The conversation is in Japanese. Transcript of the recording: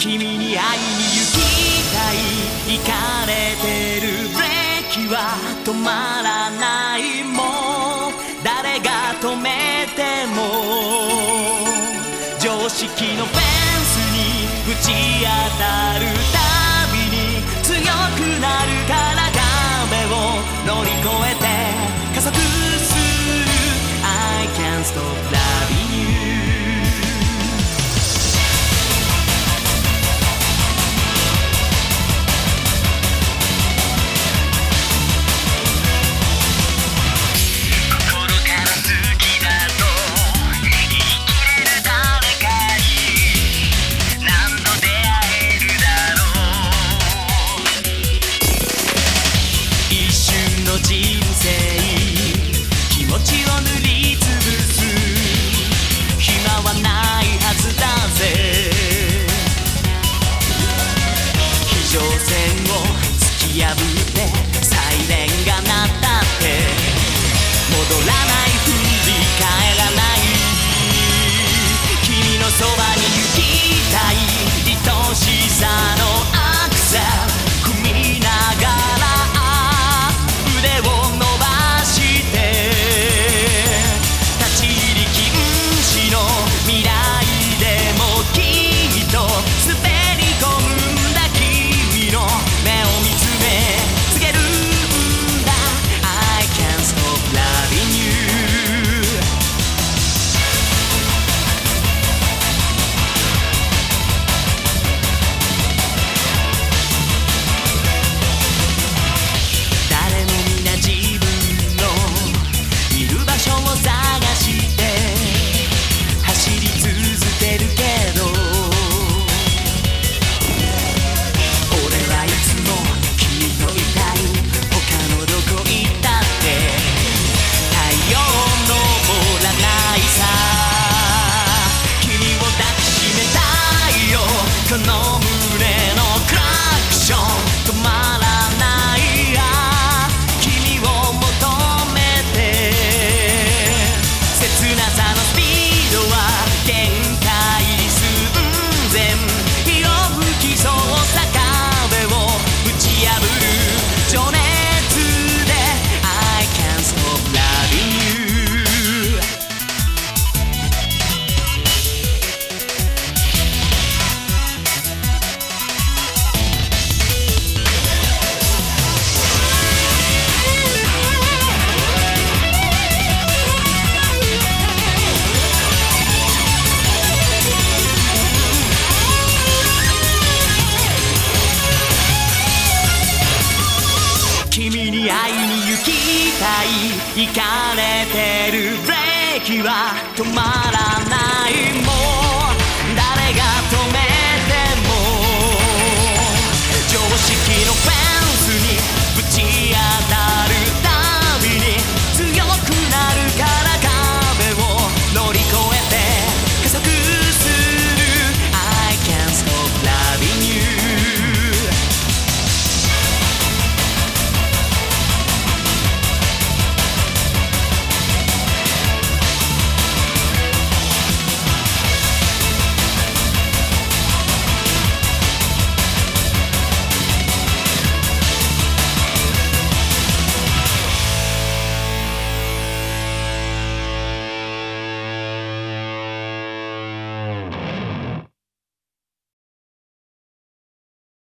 君に会いに行きたい行かれてる。ブレーキは止まらないもう誰が止めても。常識のフェンスにぶち当たる。on 態い。かれてる。ブレーキは止まらない